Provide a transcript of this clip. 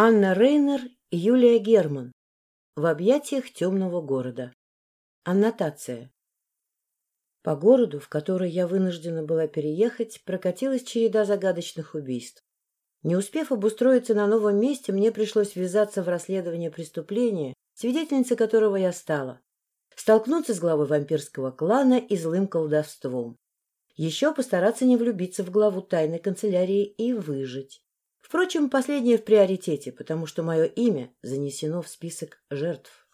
Анна Рейнер и Юлия Герман. В объятиях темного города. Аннотация. По городу, в который я вынуждена была переехать, прокатилась череда загадочных убийств. Не успев обустроиться на новом месте, мне пришлось ввязаться в расследование преступления, свидетельницей которого я стала. Столкнуться с главой вампирского клана и злым колдовством. Еще постараться не влюбиться в главу тайной канцелярии и выжить. Впрочем, последнее в приоритете, потому что мое имя занесено в список жертв.